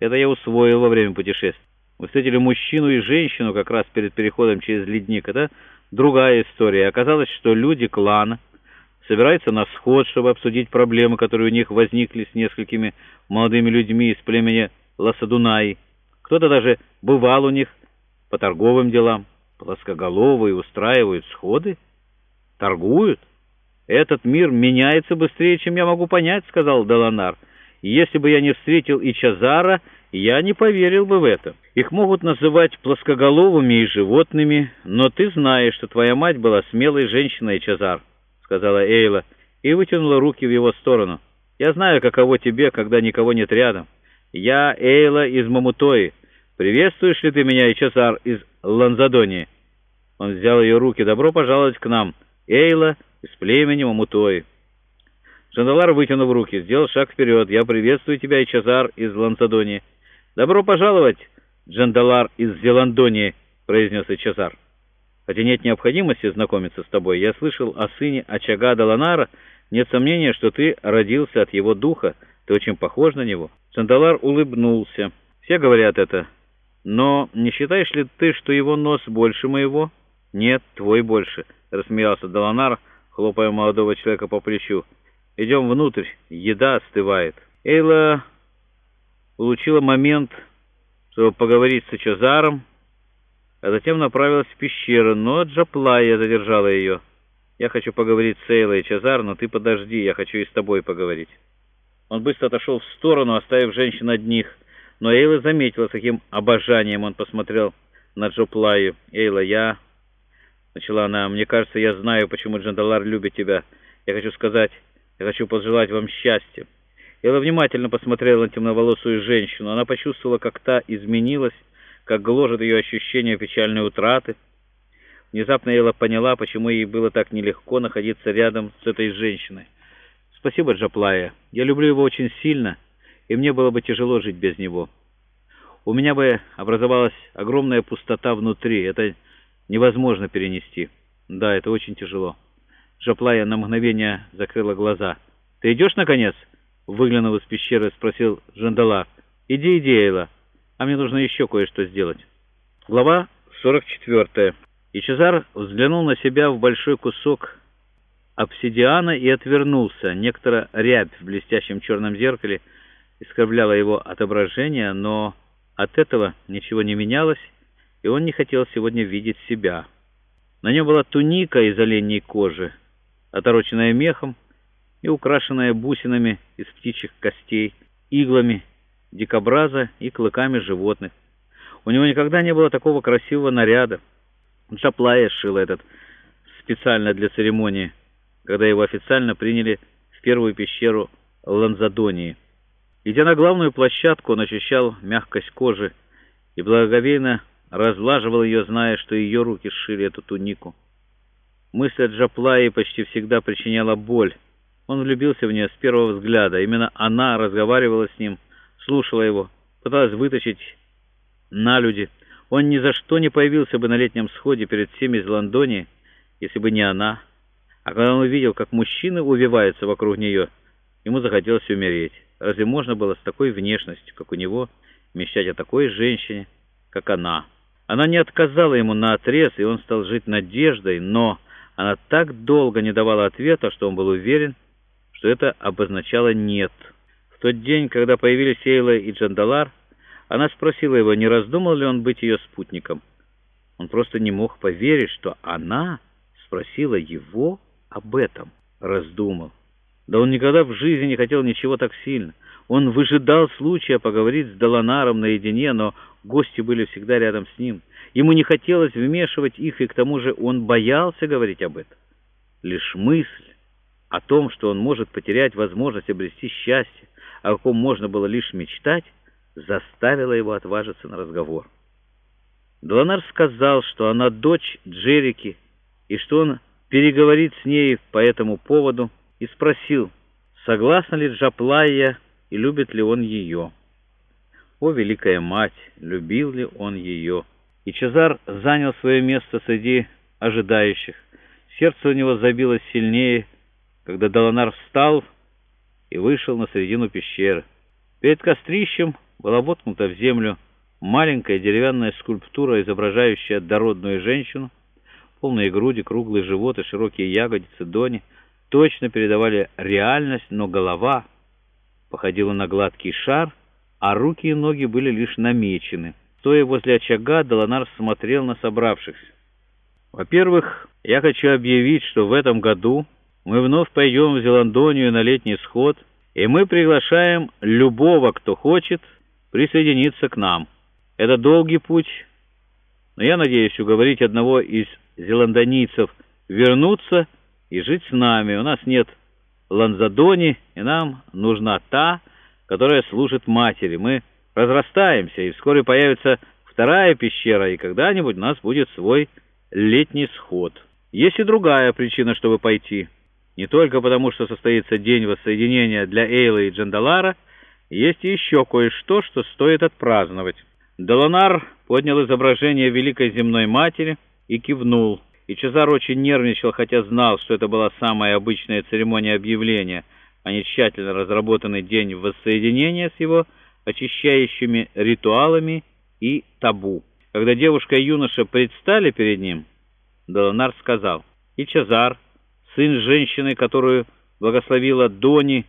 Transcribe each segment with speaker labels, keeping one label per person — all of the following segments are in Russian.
Speaker 1: Это я усвоил во время путешествия. Мы встретили мужчину и женщину как раз перед переходом через ледник. Это другая история. Оказалось, что люди клана собираются на сход, чтобы обсудить проблемы, которые у них возникли с несколькими молодыми людьми из племени Ласадунаи. Кто-то даже бывал у них по торговым делам. Плоскоголовые устраивают сходы, торгуют. Этот мир меняется быстрее, чем я могу понять, — сказал Деланар. Если бы я не встретил и Чазара, я не поверил бы в это. Их могут называть плоскоголовыми и животными, но ты знаешь, что твоя мать была смелой женщиной, Чазар, — сказала Эйла, и вытянула руки в его сторону. Я знаю, каково тебе, когда никого нет рядом. Я Эйла из Мамутои. Приветствуешь ли ты меня, Чазар, из Ланзадонии?» Он взял ее руки. «Добро пожаловать к нам, Эйла из племени Мамутои». Джандалар, вытянув руки, сделал шаг вперед. «Я приветствую тебя, Ичазар из Ланзадонии». «Добро пожаловать, Джандалар из Зеландонии», — произнес Ичазар. «Хотя нет необходимости знакомиться с тобой. Я слышал о сыне Ачага Даланара. Нет сомнения, что ты родился от его духа. Ты очень похож на него». Джандалар улыбнулся. «Все говорят это. Но не считаешь ли ты, что его нос больше моего?» «Нет, твой больше», — рассмеялся Даланар, хлопая молодого человека по плечу. «Идем внутрь, еда остывает». Эйла получила момент, чтобы поговорить с Чазаром, а затем направилась в пещеру, но Джаплая задержала ее. «Я хочу поговорить с Эйлой, Чазар, но ты подожди, я хочу и с тобой поговорить». Он быстро отошел в сторону, оставив женщин одних, но Эйла заметила, с каким обожанием он посмотрел на Джоплаю. «Эйла, я...» — начала она. «Мне кажется, я знаю, почему Джандалар любит тебя. Я хочу сказать, я хочу пожелать вам счастья». Элла внимательно посмотрела на темноволосую женщину. Она почувствовала, как та изменилась, как гложет ее ощущение печальной утраты. Внезапно Элла поняла, почему ей было так нелегко находиться рядом с этой женщиной. «Спасибо, Джаплая. Я люблю его очень сильно, и мне было бы тяжело жить без него. У меня бы образовалась огромная пустота внутри. Это невозможно перенести. Да, это очень тяжело». Джаплая на мгновение закрыла глаза. «Ты идешь, наконец?» Выглянув из пещеры, спросил Жандалар. «Иди, иди, Эйла, а мне нужно еще кое-что сделать». Глава 44. И Чезар взглянул на себя в большой кусок обсидиана и отвернулся. Некоторая рябь в блестящем черном зеркале искривляла его отображение, но от этого ничего не менялось, и он не хотел сегодня видеть себя. На нем была туника из оленей кожи, отороченная мехом, и украшенная бусинами из птичьих костей, иглами дикобраза и клыками животных. У него никогда не было такого красивого наряда. Джаплая сшил этот специально для церемонии, когда его официально приняли в первую пещеру Ланзадонии. Идя на главную площадку, он ощущал мягкость кожи и благоговейно разлаживал ее, зная, что ее руки сшили эту тунику. Мысль о Джаплае почти всегда причиняла боль, он влюбился в нее с первого взгляда. Именно она разговаривала с ним, слушала его, пыталась вытащить на люди. Он ни за что не появился бы на летнем сходе перед всеми из Лондони, если бы не она. А когда он увидел, как мужчины увиваются вокруг нее, ему захотелось умереть. Разве можно было с такой внешностью, как у него, мечтать о такой женщине, как она? Она не отказала ему на отрез, и он стал жить надеждой, но она так долго не давала ответа, что он был уверен, что это обозначало «нет». В тот день, когда появились Эйла и Джандалар, она спросила его, не раздумал ли он быть ее спутником. Он просто не мог поверить, что она спросила его об этом. Раздумал. Да он никогда в жизни не хотел ничего так сильно. Он выжидал случая поговорить с Доланаром наедине, но гости были всегда рядом с ним. Ему не хотелось вмешивать их, и к тому же он боялся говорить об этом. Лишь мысль о том, что он может потерять возможность обрести счастье, о каком можно было лишь мечтать, заставило его отважиться на разговор. Долонар сказал, что она дочь Джерики, и что он переговорит с ней по этому поводу, и спросил, согласна ли Джаплая и любит ли он ее. О, великая мать, любил ли он ее? И Чезар занял свое место среди ожидающих. Сердце у него забилось сильнее, когда Долонар встал и вышел на середину пещеры. Перед кострищем была воткнута в землю маленькая деревянная скульптура, изображающая дородную женщину. Полные груди, круглый живот и широкие ягодицы Дони точно передавали реальность, но голова походила на гладкий шар, а руки и ноги были лишь намечены. Стоя возле очага, Долонар смотрел на собравшихся. «Во-первых, я хочу объявить, что в этом году мы вновь пойдем в Зеландонию на летний сход, и мы приглашаем любого, кто хочет, присоединиться к нам. Это долгий путь, но я надеюсь уговорить одного из зеландонийцев вернуться и жить с нами. У нас нет Ланзадони, и нам нужна та, которая служит матери. Мы разрастаемся, и вскоре появится вторая пещера, и когда-нибудь у нас будет свой летний сход. Есть и другая причина, чтобы пойти. Не только потому, что состоится день воссоединения для Эйла и Джандалара, есть еще кое-что, что стоит отпраздновать. Долонар поднял изображение Великой Земной Матери и кивнул. И Чезар очень нервничал, хотя знал, что это была самая обычная церемония объявления, а не тщательно разработанный день воссоединения с его очищающими ритуалами и табу. Когда девушка и юноша предстали перед ним, Долонар сказал, «И Чезар, сын женщины, которую благословила Дони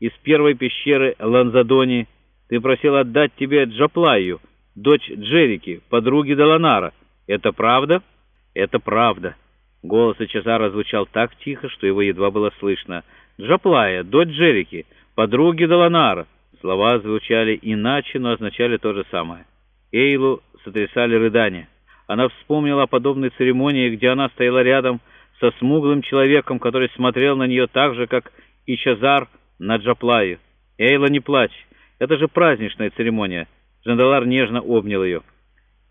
Speaker 1: из первой пещеры Ланзадони, ты просил отдать тебе Джаплаю, дочь Джерики, подруги Долонара. Это правда?» «Это правда». Голос Чезара звучал так тихо, что его едва было слышно. «Джаплая, дочь Джерики, подруги Долонара». Слова звучали иначе, но означали то же самое. Эйлу сотрясали рыдания. Она вспомнила о подобной церемонии, где она стояла рядом со смуглым человеком, который смотрел на нее так же, как и Чазар на Джаплаю. «Эйла, не плачь, это же праздничная церемония». Джандалар нежно обнял ее.